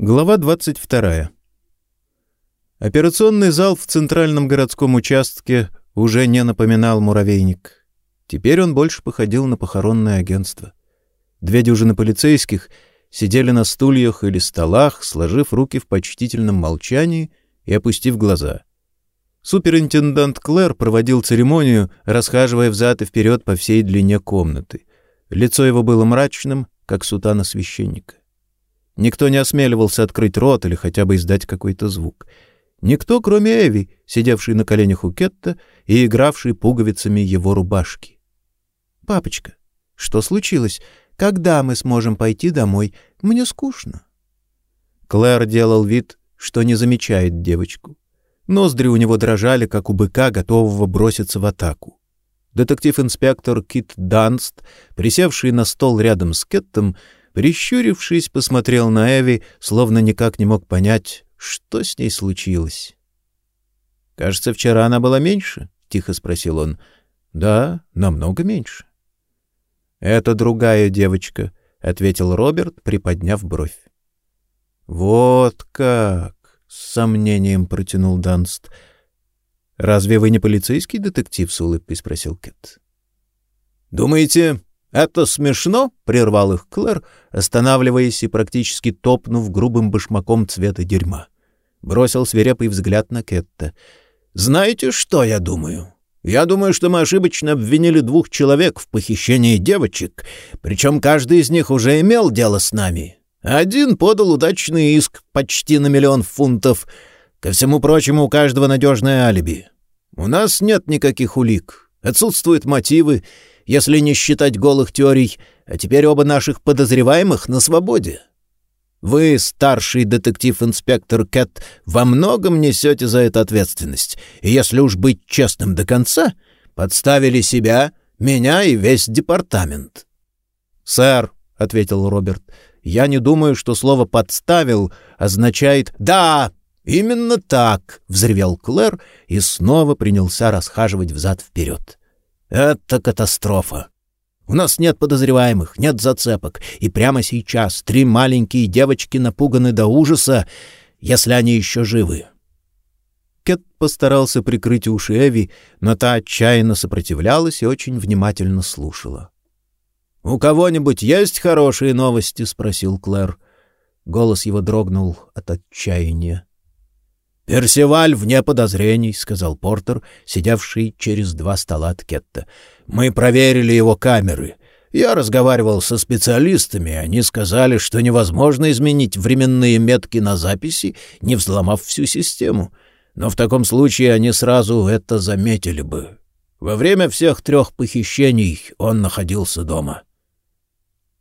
Глава 22. Операционный зал в центральном городском участке уже не напоминал муравейник. Теперь он больше походил на похоронное агентство. Две дюжины полицейских сидели на стульях или столах, сложив руки в почтительном молчании и опустив глаза. Суперинтендант Клэр проводил церемонию, расхаживая взад и вперед по всей длине комнаты. Лицо его было мрачным, как сутана священника. Никто не осмеливался открыть рот или хотя бы издать какой-то звук. Никто, кроме Эви, сидевшей на коленях у Кетта и игравшей пуговицами его рубашки. «Папочка, что случилось? Когда мы сможем пойти домой? Мне скучно». Клэр делал вид, что не замечает девочку. Ноздри у него дрожали, как у быка, готового броситься в атаку. Детектив-инспектор Кит Данст, присевший на стол рядом с Кеттом, Прищурившись, посмотрел на Эви, словно никак не мог понять, что с ней случилось. «Кажется, вчера она была меньше?» — тихо спросил он. «Да, намного меньше». «Это другая девочка», — ответил Роберт, приподняв бровь. «Вот как!» — с сомнением протянул Данст. «Разве вы не полицейский детектив?» — с улыбкой спросил Кэт. «Думаете, «Это смешно?» — прервал их Клэр, останавливаясь и практически топнув грубым башмаком цвета дерьма. Бросил свирепый взгляд на Кетта. «Знаете, что я думаю? Я думаю, что мы ошибочно обвинили двух человек в похищении девочек, причем каждый из них уже имел дело с нами. Один подал удачный иск почти на миллион фунтов. Ко всему прочему, у каждого надежное алиби. У нас нет никаких улик, отсутствуют мотивы, если не считать голых теорий, а теперь оба наших подозреваемых на свободе. Вы, старший детектив-инспектор Кэт, во многом несете за это ответственность, и если уж быть честным до конца, подставили себя, меня и весь департамент. — Сэр, — ответил Роберт, — я не думаю, что слово «подставил» означает «да». «Именно так!» — взревел Клэр и снова принялся расхаживать взад-вперед. Это катастрофа. У нас нет подозреваемых, нет зацепок, и прямо сейчас три маленькие девочки напуганы до ужаса, если они еще живы. Кет постарался прикрыть уши Эви, но та отчаянно сопротивлялась и очень внимательно слушала. «У кого-нибудь есть хорошие новости?» — спросил Клэр. Голос его дрогнул от отчаяния. «Персиваль вне подозрений», — сказал Портер, сидевший через два стола от Кетта. «Мы проверили его камеры. Я разговаривал со специалистами, они сказали, что невозможно изменить временные метки на записи, не взломав всю систему. Но в таком случае они сразу это заметили бы. Во время всех трех похищений он находился дома».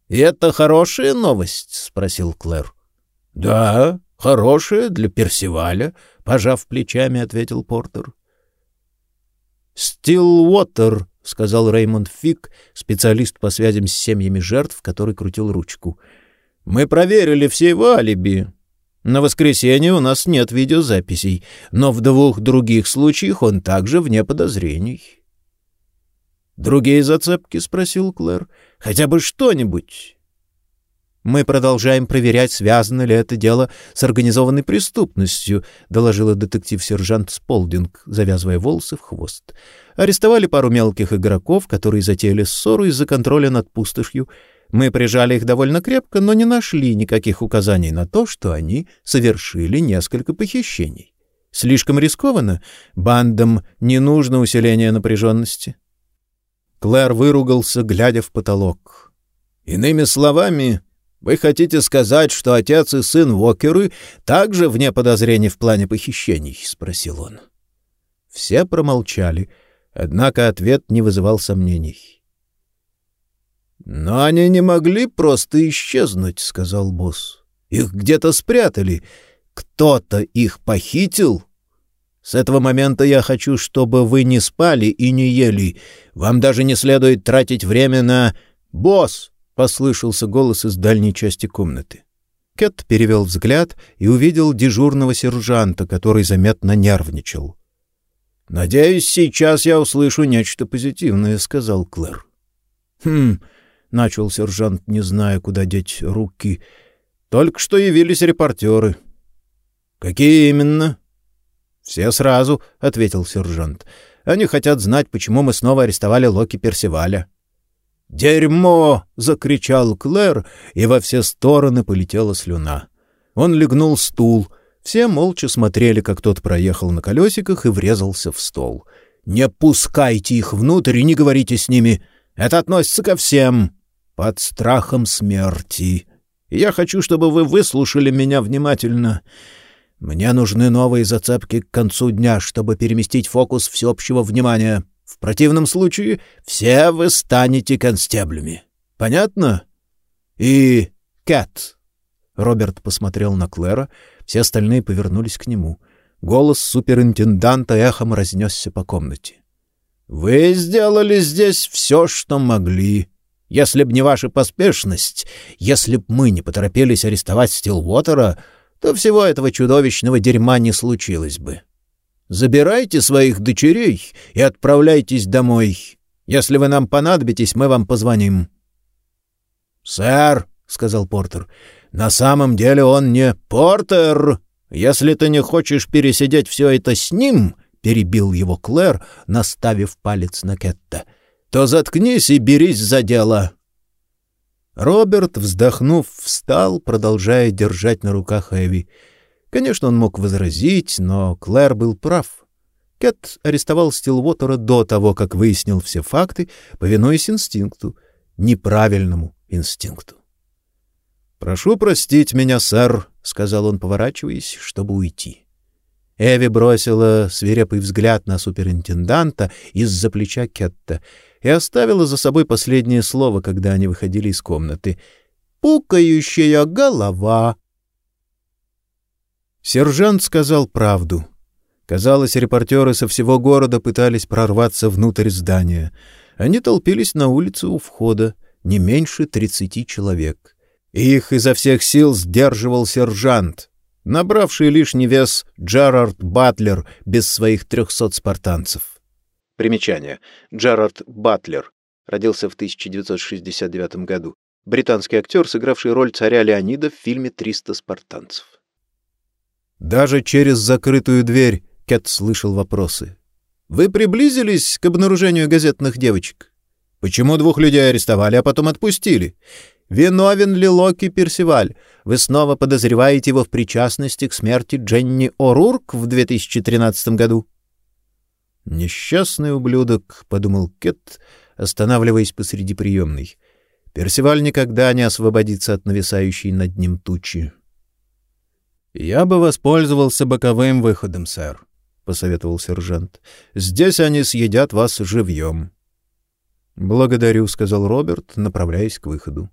«И это хорошая новость?» — спросил Клэр. «Да, хорошая для Персиваля», Пожав плечами, ответил Портер. «Стилуотер», — сказал Реймонд Фик, специалист по связям с семьями жертв, который крутил ручку. «Мы проверили все его алиби. На воскресенье у нас нет видеозаписей, но в двух других случаях он также вне подозрений». «Другие зацепки?» — спросил Клэр. «Хотя бы что-нибудь». Мы продолжаем проверять, связано ли это дело с организованной преступностью, доложила детектив-сержант Сполдинг, завязывая волосы в хвост. Арестовали пару мелких игроков, которые затеяли ссору из-за контроля над пустошью. Мы прижали их довольно крепко, но не нашли никаких указаний на то, что они совершили несколько похищений. Слишком рискованно. Бандам не нужно усиление напряженности. Клэр выругался, глядя в потолок. Иными словами, вы хотите сказать, что отец и сын Уокеры также вне подозрений в плане похищений? спросил он. Все промолчали, однако ответ не вызывал сомнений. Но они не могли просто исчезнуть, сказал босс. Их где-то спрятали. Кто-то их похитил. С этого момента я хочу, чтобы вы не спали и не ели. Вам даже не следует тратить время на босс послышался голос из дальней части комнаты. Кэт перевел взгляд и увидел дежурного сержанта, который заметно нервничал. «Надеюсь, сейчас я услышу нечто позитивное», — сказал Клэр. «Хм...» — начал сержант, не зная, куда деть руки. Только что явились репортеры. Какие именно? Все сразу, ответил сержант. Они хотят знать, почему мы снова арестовали Локи Персиваля. «Дерьмо!» — закричал Клэр, и во все стороны полетела слюна. Он легнул стул. Все молча смотрели, как тот проехал на колесиках и врезался в стол. «Не пускайте их внутрь и не говорите с ними. Это относится ко всем. Под страхом смерти. Я хочу, чтобы вы выслушали меня внимательно. Мне нужны новые зацепки к концу дня, чтобы переместить фокус всеобщего внимания». В противном случае все вы станете констеблями. Понятно? И Кэт. Роберт посмотрел на Клэра, все остальные повернулись к нему. Голос суперинтенданта эхом разнесся по комнате. Вы сделали здесь все, что могли. Если б не ваша поспешность, если б мы не поторопились арестовать Стилвотера, то всего этого чудовищного дерьма не случилось бы. Забирайте своих дочерей и отправляйтесь домой. Если вы нам понадобитесь, мы вам позвоним. — Сэр, — сказал Портер, — на самом деле он не Портер. Если ты не хочешь пересидеть все это с ним, — перебил его Клэр, наставив палец на Кетта, — то заткнись и берись за дело. Роберт, вздохнув, встал, продолжая держать на руках Эви. Конечно, он мог возразить, но Клэр был прав. Кэт арестовал Стилвотера до того, как выяснил все факты, повинуясь инстинкту, неправильному инстинкту. «Прошу простить меня, сэр», — сказал он, поворачиваясь, чтобы уйти. Эви бросила свирепый взгляд на суперинтенданта из-за плеча Кетта и оставила за собой последнее слово, когда они выходили из комнаты. «Пукающая голова», Сержант сказал правду. Казалось, репортеры со всего города пытались прорваться внутрь здания. Они толпились на улице у входа, не меньше тридцати человек. их изо всех сил сдерживал сержант, набравший лишний вес Джерард Батлер без своих трехсот спартанцев. Примечание. Джерард Батлер родился в 1969 году. Британский актер, сыгравший роль царя Леонида в фильме «300 спартанцев». Даже через закрытую дверь Кэт слышал вопросы. «Вы приблизились к обнаружению газетных девочек? Почему двух людей арестовали, а потом отпустили? Виновен ли Локи Персиваль? Вы снова подозреваете его в причастности к смерти Дженни О'Рурк в 2013 году?» «Несчастный ублюдок», — подумал Кэт, останавливаясь посреди приемной. «Персиваль никогда не освободится от нависающей над ним тучи. «Я бы воспользовался боковым выходом, сэр», — посоветовал сержант. «Здесь они съедят вас живьем». «Благодарю», — сказал Роберт, направляясь к выходу.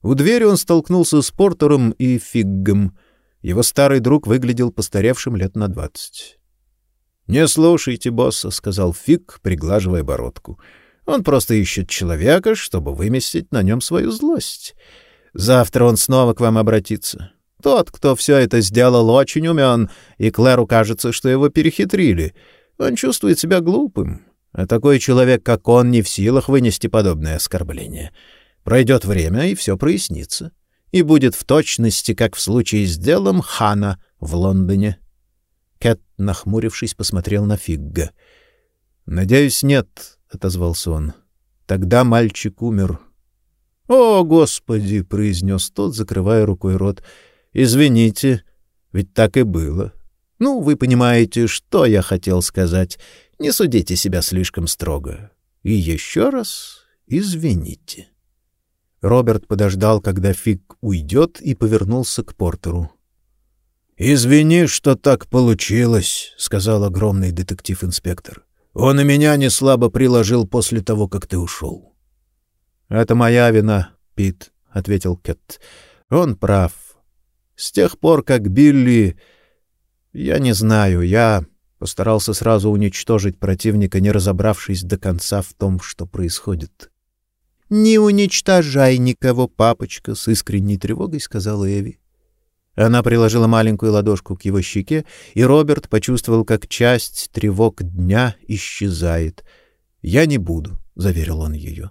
У двери он столкнулся с Портером и Фиггом. Его старый друг выглядел постаревшим лет на двадцать. «Не слушайте босса», — сказал Фиг, приглаживая бородку. «Он просто ищет человека, чтобы выместить на нем свою злость. Завтра он снова к вам обратится. Тот, кто все это сделал, очень умен, и Клэру кажется, что его перехитрили. Он чувствует себя глупым, а такой человек, как он, не в силах вынести подобное оскорбление. Пройдет время, и все прояснится. И будет в точности, как в случае с делом Хана в Лондоне. Кэт, нахмурившись, посмотрел на Фигга. «Надеюсь, нет», — отозвался он. «Тогда мальчик умер». «О, Господи!» — произнес тот, закрывая рукой рот. Извините, ведь так и было. Ну, вы понимаете, что я хотел сказать. Не судите себя слишком строго. И еще раз извините. Роберт подождал, когда Фиг уйдет, и повернулся к Портеру. «Извини, что так получилось», — сказал огромный детектив-инспектор. «Он и меня не слабо приложил после того, как ты ушел». «Это моя вина, Пит», — ответил Кэт. «Он прав. С тех пор, как Билли... Я не знаю, я постарался сразу уничтожить противника, не разобравшись до конца в том, что происходит. — Не уничтожай никого, папочка, — с искренней тревогой сказала Эви. Она приложила маленькую ладошку к его щеке, и Роберт почувствовал, как часть тревог дня исчезает. «Я не буду», — заверил он ее.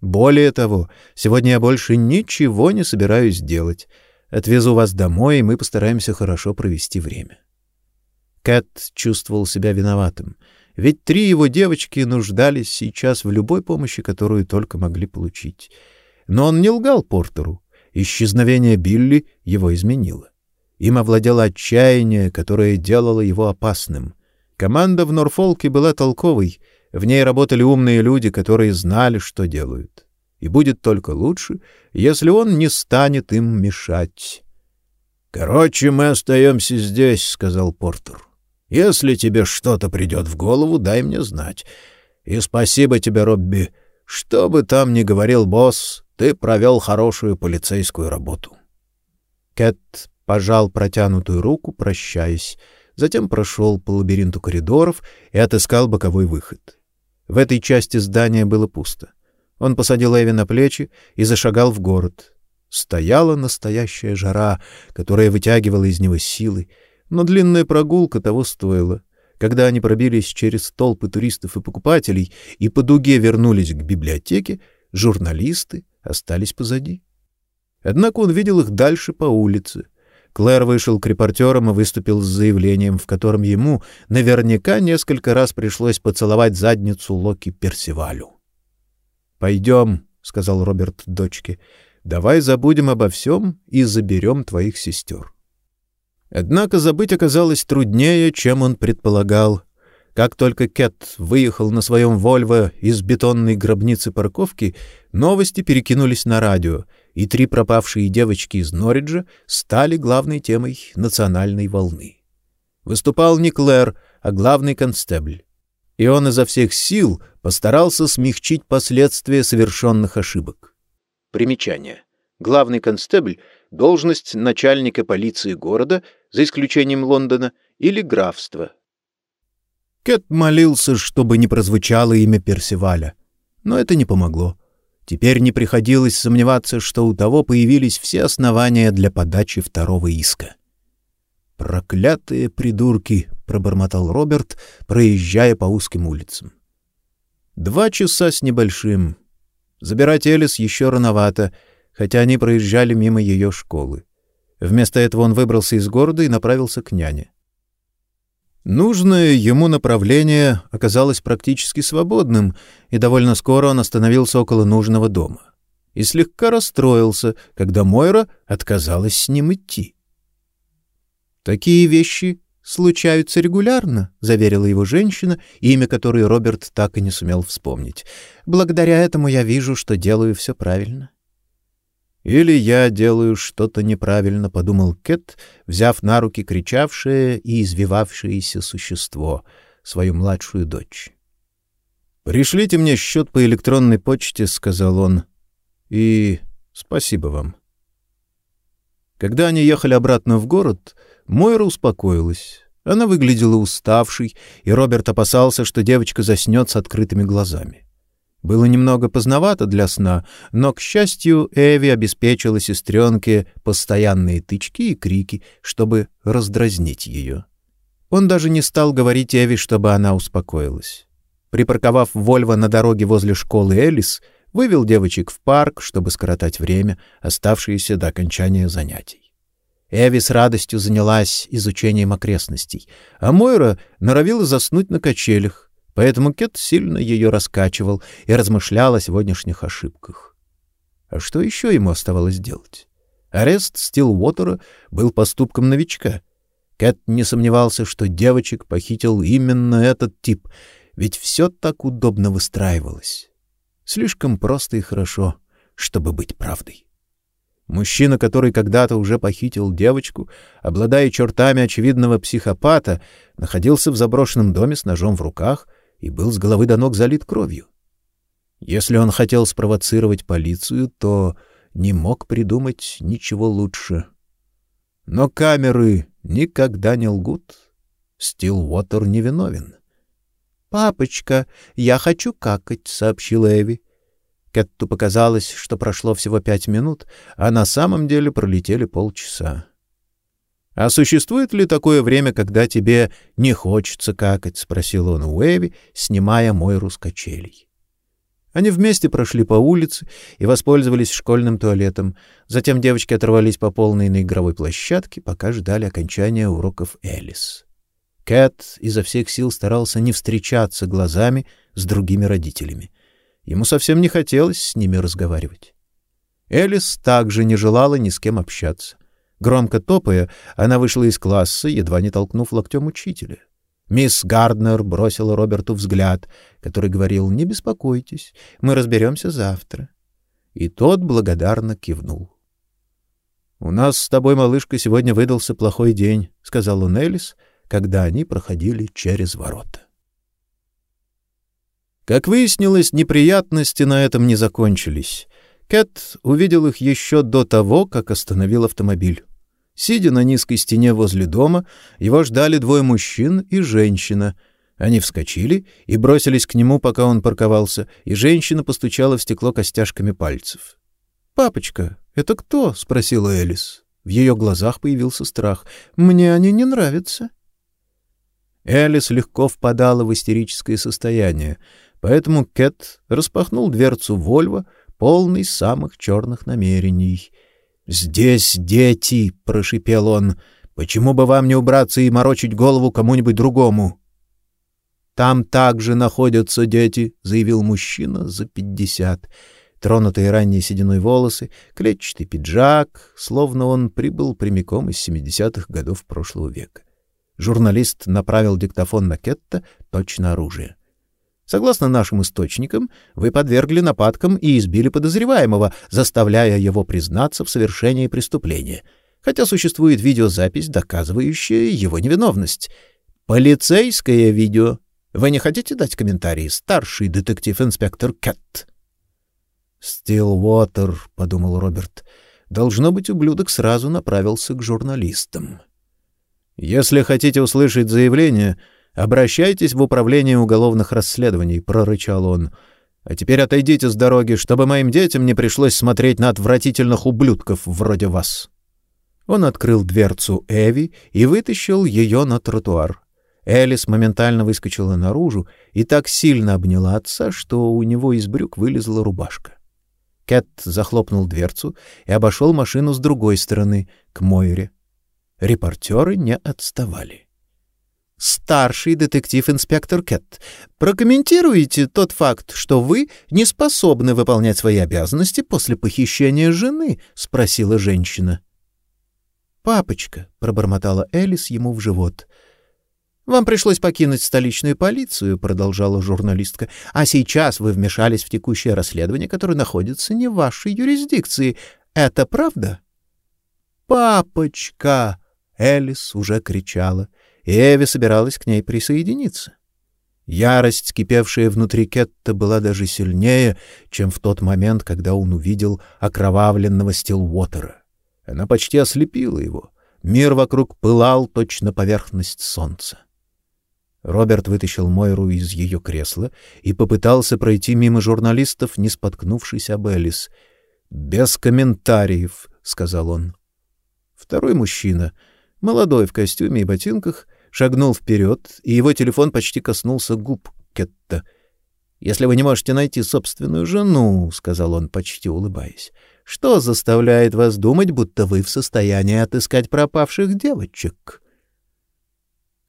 «Более того, сегодня я больше ничего не собираюсь делать. Отвезу вас домой, и мы постараемся хорошо провести время. Кэт чувствовал себя виноватым, ведь три его девочки нуждались сейчас в любой помощи, которую только могли получить. Но он не лгал Портеру. Исчезновение Билли его изменило. Им овладело отчаяние, которое делало его опасным. Команда в Норфолке была толковой, в ней работали умные люди, которые знали, что делают. И будет только лучше, если он не станет им мешать. «Короче, мы остаемся здесь», — сказал Портер. «Если тебе что-то придет в голову, дай мне знать. И спасибо тебе, Робби. Что бы там ни говорил босс, ты провел хорошую полицейскую работу. Кэт пожал протянутую руку, прощаясь, затем прошел по лабиринту коридоров и отыскал боковой выход. В этой части здания было пусто. Он посадил Эви на плечи и зашагал в город. Стояла настоящая жара, которая вытягивала из него силы, но длинная прогулка того стоила. Когда они пробились через толпы туристов и покупателей и по дуге вернулись к библиотеке, журналисты, остались позади. Однако он видел их дальше по улице. Клэр вышел к репортерам и выступил с заявлением, в котором ему наверняка несколько раз пришлось поцеловать задницу Локи Персивалю. «Пойдем», — сказал Роберт дочке, — «давай забудем обо всем и заберем твоих сестер». Однако забыть оказалось труднее, чем он предполагал. Как только Кэт выехал на своем «Вольво» из бетонной гробницы парковки, новости перекинулись на радио, и три пропавшие девочки из Норриджа стали главной темой национальной волны. Выступал не Клэр, а главный констебль. И он изо всех сил постарался смягчить последствия совершенных ошибок. Примечание. Главный констебль — должность начальника полиции города, за исключением Лондона, или графства — Кэт молился, чтобы не прозвучало имя Персиваля, но это не помогло. Теперь не приходилось сомневаться, что у того появились все основания для подачи второго иска. «Проклятые придурки!» — пробормотал Роберт, проезжая по узким улицам. «Два часа с небольшим. Забирать Элис еще рановато, хотя они проезжали мимо ее школы. Вместо этого он выбрался из города и направился к няне. Нужное ему направление оказалось практически свободным, и довольно скоро он остановился около нужного дома. И слегка расстроился, когда Мойра отказалась с ним идти. «Такие вещи случаются регулярно», — заверила его женщина, имя которой Роберт так и не сумел вспомнить. «Благодаря этому я вижу, что делаю все правильно». «Или я делаю что-то неправильно», — подумал Кэт, взяв на руки кричавшее и извивавшееся существо, свою младшую дочь. «Пришлите мне счет по электронной почте», — сказал он. «И спасибо вам». Когда они ехали обратно в город, Мойра успокоилась. Она выглядела уставшей, и Роберт опасался, что девочка заснет с открытыми глазами. Было немного поздновато для сна, но, к счастью, Эви обеспечила сестренке постоянные тычки и крики, чтобы раздразнить ее. Он даже не стал говорить Эви, чтобы она успокоилась. Припарковав Вольво на дороге возле школы Элис, вывел девочек в парк, чтобы скоротать время, оставшееся до окончания занятий. Эви с радостью занялась изучением окрестностей, а Мойра норовила заснуть на качелях, Поэтому Кет сильно ее раскачивал и размышлял о сегодняшних ошибках. А что еще ему оставалось делать? Арест Стилуотера был поступком новичка. Кэт не сомневался, что девочек похитил именно этот тип, ведь все так удобно выстраивалось. Слишком просто и хорошо, чтобы быть правдой. Мужчина, который когда-то уже похитил девочку, обладая чертами очевидного психопата, находился в заброшенном доме с ножом в руках — и был с головы до ног залит кровью. Если он хотел спровоцировать полицию, то не мог придумать ничего лучше. Но камеры никогда не лгут. Стилуотер невиновен. «Папочка, я хочу какать», — сообщила Эви. Кэтту показалось, что прошло всего пять минут, а на самом деле пролетели полчаса. «А существует ли такое время, когда тебе не хочется какать?» — спросил он у Эви, снимая Мойру с. Они вместе прошли по улице и воспользовались школьным туалетом. Затем девочки оторвались по полной на игровой площадке, пока ждали окончания уроков Элис. Кэт изо всех сил старался не встречаться глазами с другими родителями. Ему совсем не хотелось с ними разговаривать. Элис также не желала ни с кем общаться. Громко топая, она вышла из класса, едва не толкнув локтем учителя. Мисс Гарднер бросила Роберту взгляд, который говорил «Не беспокойтесь, мы разберемся завтра». И тот благодарно кивнул. «У нас с тобой, малышка, сегодня выдался плохой день», — сказал он Элис, когда они проходили через ворота. Как выяснилось, неприятности на этом не закончились. Кэт увидел их еще до того, как остановил автомобиль. Сидя на низкой стене возле дома, его ждали двое мужчин и женщина. Они вскочили и бросились к нему, пока он парковался, и женщина постучала в стекло костяшками пальцев. «Папочка, это кто?» — спросила Элис. В ее глазах появился страх. «Мне они не нравятся». Элис легко впадала в истерическое состояние, поэтому Кэт распахнул дверцу Вольво, полный самых черных намерений. «Здесь дети!» — прошипел он. «Почему бы вам не убраться и морочить голову кому-нибудь другому?» «Там также находятся дети», — заявил мужчина за пятьдесят. Тронутые ранней сединой волосы, клетчатый пиджак, словно он прибыл прямиком из семидесятых годов прошлого века. Журналист направил диктофон на Кетта точно оружие. Согласно нашим источникам, вы подвергли нападкам и избили подозреваемого, заставляя его признаться в совершении преступления, хотя существует видеозапись, доказывающая его невиновность. Полицейское видео. Вы не хотите дать комментарий, старший детектив-инспектор Кэт? «Стилвотер», — подумал Роберт, — «должно быть, ублюдок сразу направился к журналистам». «Если хотите услышать заявление, Обращайтесь в управление уголовных расследований, прорычал он. А теперь отойдите с дороги, чтобы моим детям не пришлось смотреть на отвратительных ублюдков вроде вас. Он открыл дверцу Эви и вытащил ее на тротуар. Элис моментально выскочила наружу и так сильно обняла отца, что у него из брюк вылезла рубашка. Кэт захлопнул дверцу и обошел машину с другой стороны, к Мойре. Репортеры не отставали старший детектив-инспектор Кэт, прокомментируете тот факт, что вы не способны выполнять свои обязанности после похищения жены?» — спросила женщина. «Папочка», — пробормотала Элис ему в живот. «Вам пришлось покинуть столичную полицию», — продолжала журналистка, «а сейчас вы вмешались в текущее расследование, которое находится не в вашей юрисдикции. Это правда?» «Папочка!» — Элис уже кричала — и Эви собиралась к ней присоединиться. Ярость, кипевшая внутри Кетта, была даже сильнее, чем в тот момент, когда он увидел окровавленного Стилвотера. Она почти ослепила его. Мир вокруг пылал точно поверхность солнца. Роберт вытащил Мойру из ее кресла и попытался пройти мимо журналистов, не споткнувшись об Элис. «Без комментариев», — сказал он. Второй мужчина, молодой в костюме и ботинках, шагнул вперед, и его телефон почти коснулся губ Кетта. «Если вы не можете найти собственную жену», — сказал он, почти улыбаясь, — «что заставляет вас думать, будто вы в состоянии отыскать пропавших девочек?»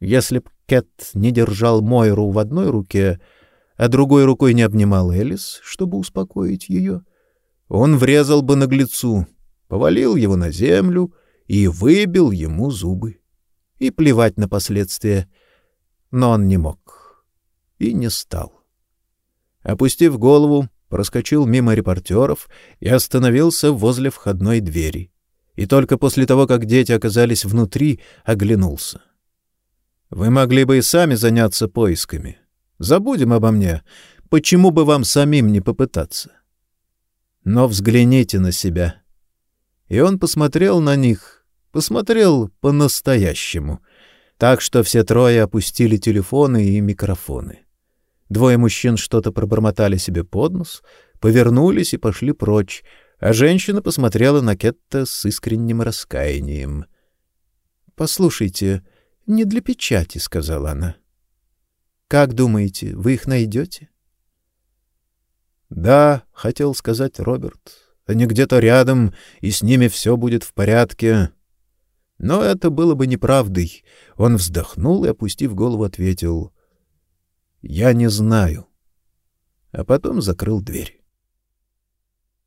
Если б Кэт не держал Мойру в одной руке, а другой рукой не обнимал Элис, чтобы успокоить ее, он врезал бы наглецу, повалил его на землю и выбил ему зубы и плевать на последствия. Но он не мог. И не стал. Опустив голову, проскочил мимо репортеров и остановился возле входной двери. И только после того, как дети оказались внутри, оглянулся. Вы могли бы и сами заняться поисками. Забудем обо мне. Почему бы вам самим не попытаться? Но взгляните на себя. И он посмотрел на них, Посмотрел по-настоящему. Так что все трое опустили телефоны и микрофоны. Двое мужчин что-то пробормотали себе под нос, повернулись и пошли прочь, а женщина посмотрела на Кетта с искренним раскаянием. «Послушайте, не для печати», — сказала она. «Как думаете, вы их найдете?» Да, хотел сказать Роберт. Они где-то рядом, и с ними все будет в порядке. Но это было бы неправдой. Он вздохнул и, опустив голову, ответил: "Я не знаю". А потом закрыл дверь.